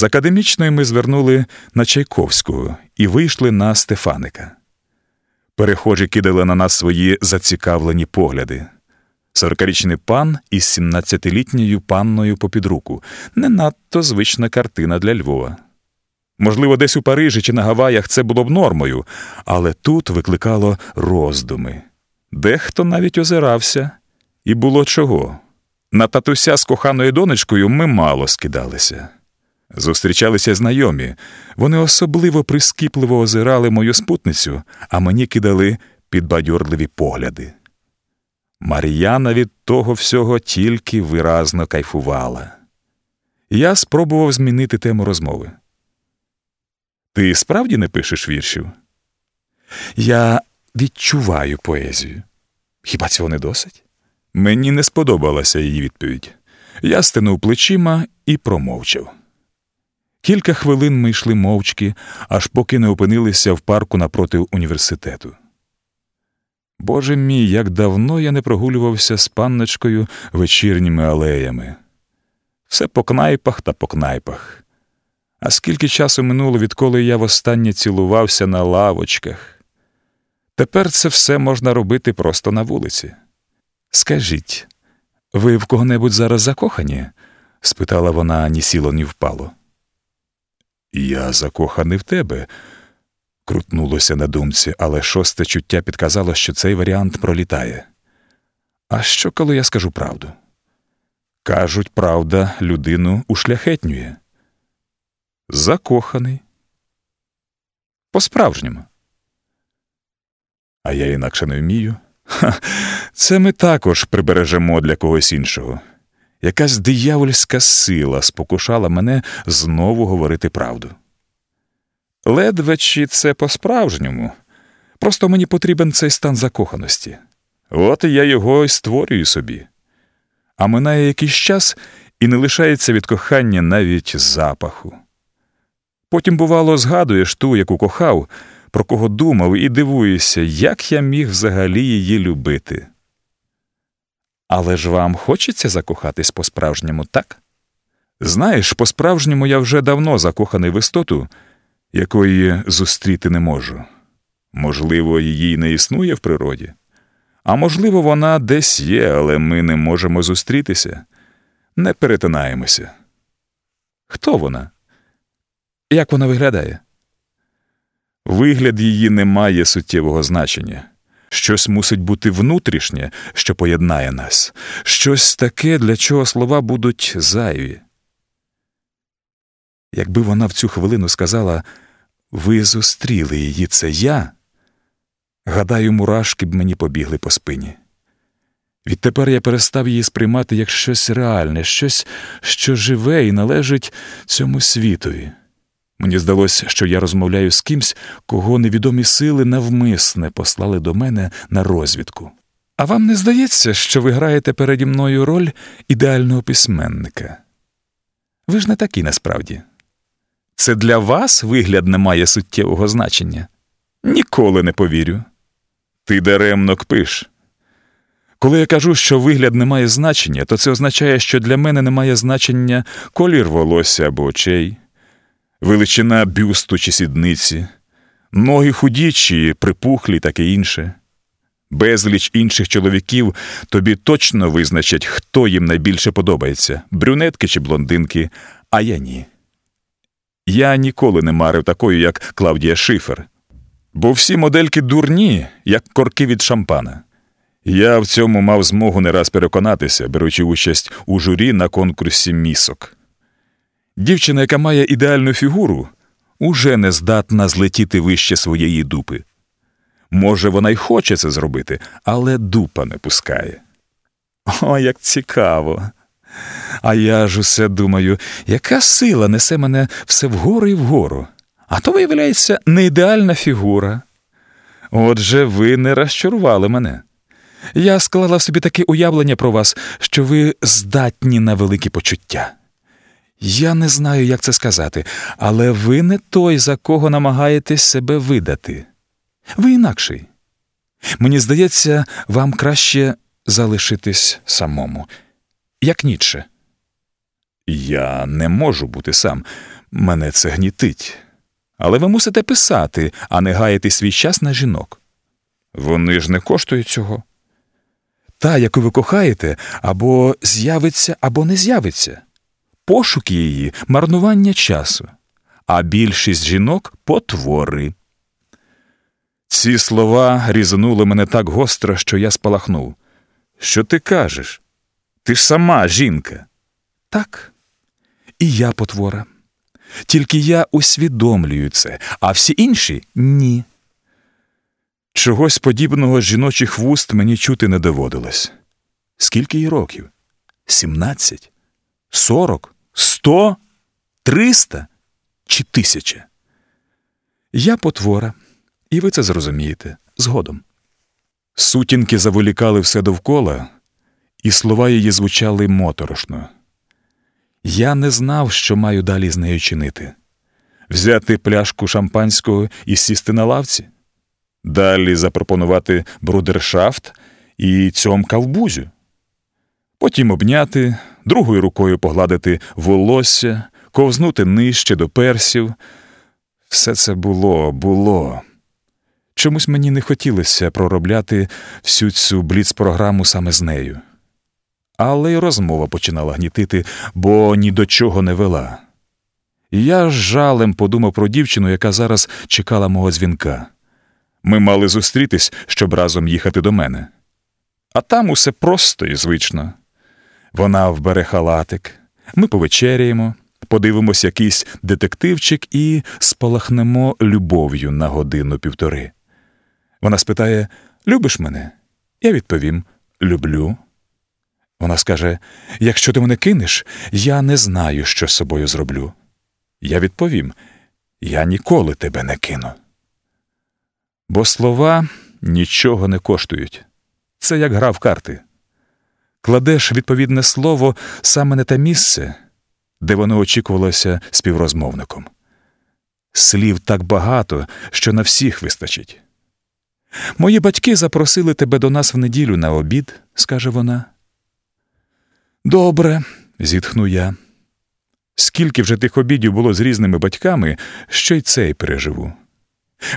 З академічної ми звернули на Чайковського і вийшли на Стефаника. Перехожі кидали на нас свої зацікавлені погляди. Сорокарічний пан із 17-літньою панною попід руку не надто звична картина для Львова. Можливо, десь у Парижі чи на Гаваях це було б нормою, але тут викликало роздуми. Дехто навіть озирався, і було чого. На татуся з коханою донечкою ми мало скидалися. Зустрічалися знайомі, вони особливо прискіпливо озирали мою спутницю, а мені кидали підбадьорливі погляди. Мар'яна від того всього тільки виразно кайфувала. Я спробував змінити тему розмови. Ти справді не пишеш віршів? Я відчуваю поезію. Хіба цього не досить? Мені не сподобалася її відповідь. Я стинув плечима і промовчав. Кілька хвилин ми йшли мовчки, аж поки не опинилися в парку напроти університету. Боже мій, як давно я не прогулювався з панночкою вечірніми алеями. Все по кнайпах та по кнайпах. А скільки часу минуло, відколи я востаннє цілувався на лавочках. Тепер це все можна робити просто на вулиці. Скажіть, ви в кого-небудь зараз закохані? спитала вона ні сіло, ні впало. Я закоханий в тебе, крутнулося на думці, але шосте чуття підказало, що цей варіант пролітає. А що, коли я скажу правду? Кажуть, правда, людину ушляхетнює. Закоханий. По-справжньому. А я інакше не вмію. Ха, Це ми також прибережемо для когось іншого. Якась диявольська сила спокушала мене знову говорити правду. Ледве чи це по-справжньому. Просто мені потрібен цей стан закоханості. От я його й створюю собі. А минає якийсь час і не лишається від кохання навіть запаху. Потім, бувало, згадуєш ту, яку кохав, про кого думав, і дивуєшся, як я міг взагалі її любити. Але ж вам хочеться закохатись по-справжньому, так? Знаєш, по-справжньому я вже давно закоханий в істоту, якої зустріти не можу. Можливо, її не існує в природі, а можливо, вона десь є, але ми не можемо зустрітися, не перетинаємося. Хто вона? Як вона виглядає? Вигляд її не має суттєвого значення. Щось мусить бути внутрішнє, що поєднає нас, щось таке, для чого слова будуть зайві. Якби вона в цю хвилину сказала ви зустріли її, це я, гадаю, мурашки б мені побігли по спині. Відтепер я перестав її сприймати як щось реальне, щось, що живе і належить цьому світові. Мені здалося, що я розмовляю з кимсь, кого невідомі сили навмисне послали до мене на розвідку. А вам не здається, що ви граєте переді мною роль ідеального письменника? Ви ж не такі насправді. Це для вас вигляд не має суттєвого значення? Ніколи не повірю. Ти даремно кпиш. Коли я кажу, що вигляд не має значення, то це означає, що для мене не має значення колір волосся або очей величина бюсту чи сідниці, ноги худі чи припухлі, таке інше. Безліч інших чоловіків тобі точно визначать, хто їм найбільше подобається брюнетки чи блондинки, а я ні. Я ніколи не марив такою, як Клавдія Шифер, бо всі модельки дурні, як корки від шампана. Я в цьому мав змогу не раз переконатися, беручи участь у журі на конкурсі місок. Дівчина, яка має ідеальну фігуру, уже не здатна злетіти вище своєї дупи. Може, вона й хоче це зробити, але дупа не пускає. О, як цікаво. А я ж усе думаю, яка сила несе мене все вгору і вгору. А то, виявляється, не ідеальна фігура. Отже, ви не розчарували мене. Я склала собі таке уявлення про вас, що ви здатні на великі почуття. Я не знаю, як це сказати, але ви не той, за кого намагаєтесь себе видати. Ви інакший. Мені здається, вам краще залишитись самому, як Ніцше. Я не можу бути сам. Мене це гнітить. Але ви мусите писати, а не гаяти свій час на жінок. Вони ж не коштують цього. Та, яку ви кохаєте, або з'явиться, або не з'явиться. Пошуки її марнування часу, а більшість жінок потвори. Ці слова різанули мене так гостро, що я спалахнув. Що ти кажеш? Ти ж сама жінка. Так, і я потвора. Тільки я усвідомлюю це, а всі інші ні. Чогось подібного з жіночих вуст мені чути не доводилось. Скільки їй років? Сімнадцять? Сорок? Сто? Триста? Чи тисяча? Я потвора, і ви це зрозумієте згодом. Сутінки заволікали все довкола, і слова її звучали моторошно. Я не знав, що маю далі з нею чинити взяти пляшку шампанського і сісти на лавці, далі запропонувати брудершафт і цьомка в бузю, потім обняти, другою рукою погладити волосся, ковзнути нижче до персів. Все це було, було. Чомусь мені не хотілося проробляти всю цю бліц-програму саме з нею. Але й розмова починала гнітити, бо ні до чого не вела. Я з жалем подумав про дівчину, яка зараз чекала мого дзвінка. Ми мали зустрітись, щоб разом їхати до мене. А там усе просто і звично. Вона вбере халатик, ми повечеряємо, подивимось якийсь детективчик і спалахнемо любов'ю на годину півтори. Вона спитає Любиш мене? Я відповім Люблю. Вона скаже: Якщо ти мене кинеш, я не знаю, що з собою зроблю. Я відповім: Я ніколи тебе не кину. Бо слова нічого не коштують. Це як гра в карти. Кладеш відповідне слово саме на те місце, де воно очікувалося співрозмовником. Слів так багато, що на всіх вистачить. Мої батьки запросили тебе до нас в неділю на обід, скаже вона. Добре, зітхну я. Скільки вже тих обідів було з різними батьками, що й цей переживу.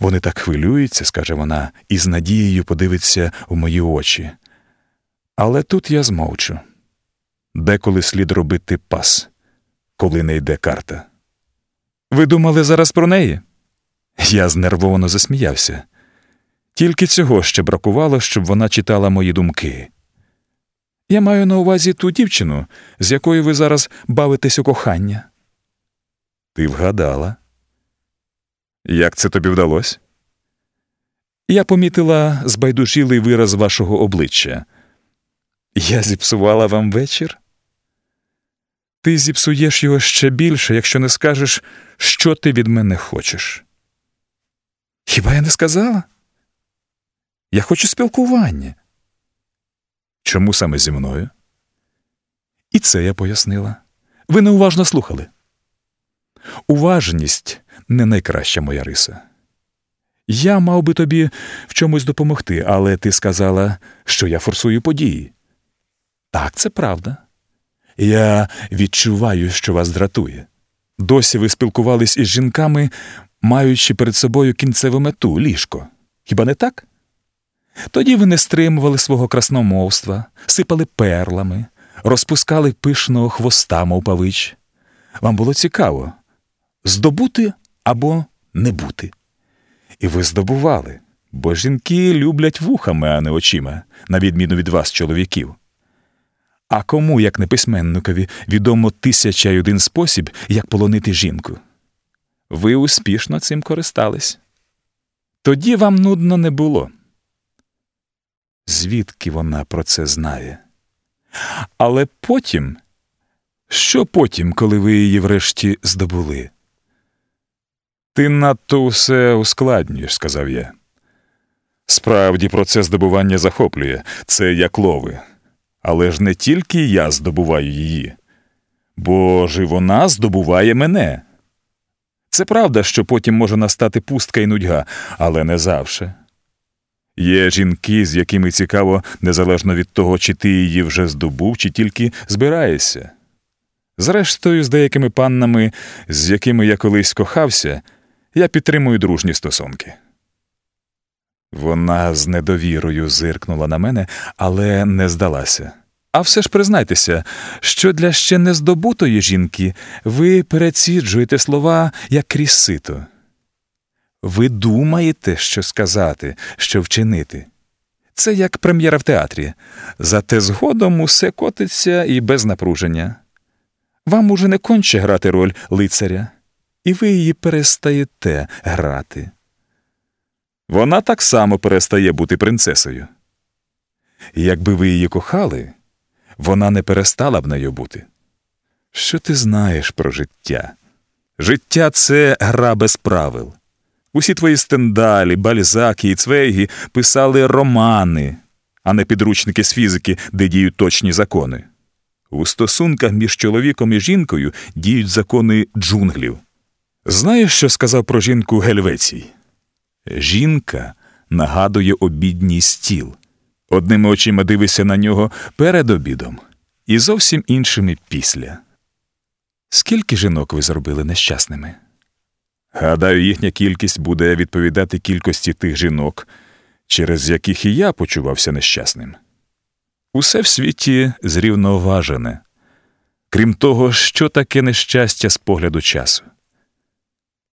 Вони так хвилюються, скаже вона, і з надією подивиться у мої очі. Але тут я змовчу деколи слід робити пас, коли не йде карта. Ви думали зараз про неї? Я знервовано засміявся. Тільки цього ще бракувало, щоб вона читала мої думки. Я маю на увазі ту дівчину, з якою ви зараз бавитесь у кохання. Ти вгадала. Як це тобі вдалося? Я помітила збайдужілий вираз вашого обличчя. Я зіпсувала вам вечір? Ти зіпсуєш його ще більше, якщо не скажеш, що ти від мене хочеш. Хіба я не сказала? Я хочу спілкування. Чому саме зі мною? І це я пояснила. Ви неуважно слухали. Уважність не найкраща моя риса. Я мав би тобі в чомусь допомогти, але ти сказала, що я форсую події. Так, це правда. Я відчуваю, що вас дратує. Досі ви спілкувались із жінками, маючи перед собою кінцеву мету ліжко. Хіба не так? Тоді ви не стримували свого красномовства, сипали перлами, розпускали пишного хвоста, мов павич. Вам було цікаво здобути або не бути. І ви здобували, бо жінки люблять вухами, а не очима, на відміну від вас, чоловіків. А кому, як не письменникові, відомо тисяча й один спосіб, як полонити жінку? Ви успішно цим користались. Тоді вам нудно не було. Звідки вона про це знає? Але потім, що потім, коли ви її врешті здобули? Ти надто усе ускладнюєш, сказав я. Справді процес здобування захоплює це як лови. Але ж не тільки я здобуваю її, бо ж і вона здобуває мене. Це правда, що потім може настати пустка і нудьга, але не завше. Є жінки, з якими цікаво, незалежно від того, чи ти її вже здобув, чи тільки збираєшся. Зрештою, з деякими паннами, з якими я колись кохався, я підтримую дружні стосунки. Вона з недовірою зиркнула на мене, але не здалася. А все ж признайтеся, що для ще не здобутої жінки ви переціджуєте слова як крізь сито. Ви думаєте, що сказати, що вчинити. Це як прем'єра в театрі, зате згодом усе котиться і без напруження. Вам уже не конче грати роль лицаря, і ви її перестаєте грати. Вона так само перестає бути принцесою. І якби ви її кохали, вона не перестала б нею бути. Що ти знаєш про життя? Життя це гра без правил. Усі твої стендалі, бальзаки і цвейги писали романи, а не підручники з фізики, де діють точні закони. У стосунках між чоловіком і жінкою діють закони джунглів. Знаєш, що сказав про жінку Гельвецій? Жінка нагадує обідній стіл. Одними очима дивишся на нього перед обідом і зовсім іншими після. Скільки жінок ви зробили нещасними? Гадаю, їхня кількість буде відповідати кількості тих жінок, через яких і я почувався нещасним. Усе в світі зрівноважене. Крім того, що таке нещастя з погляду часу.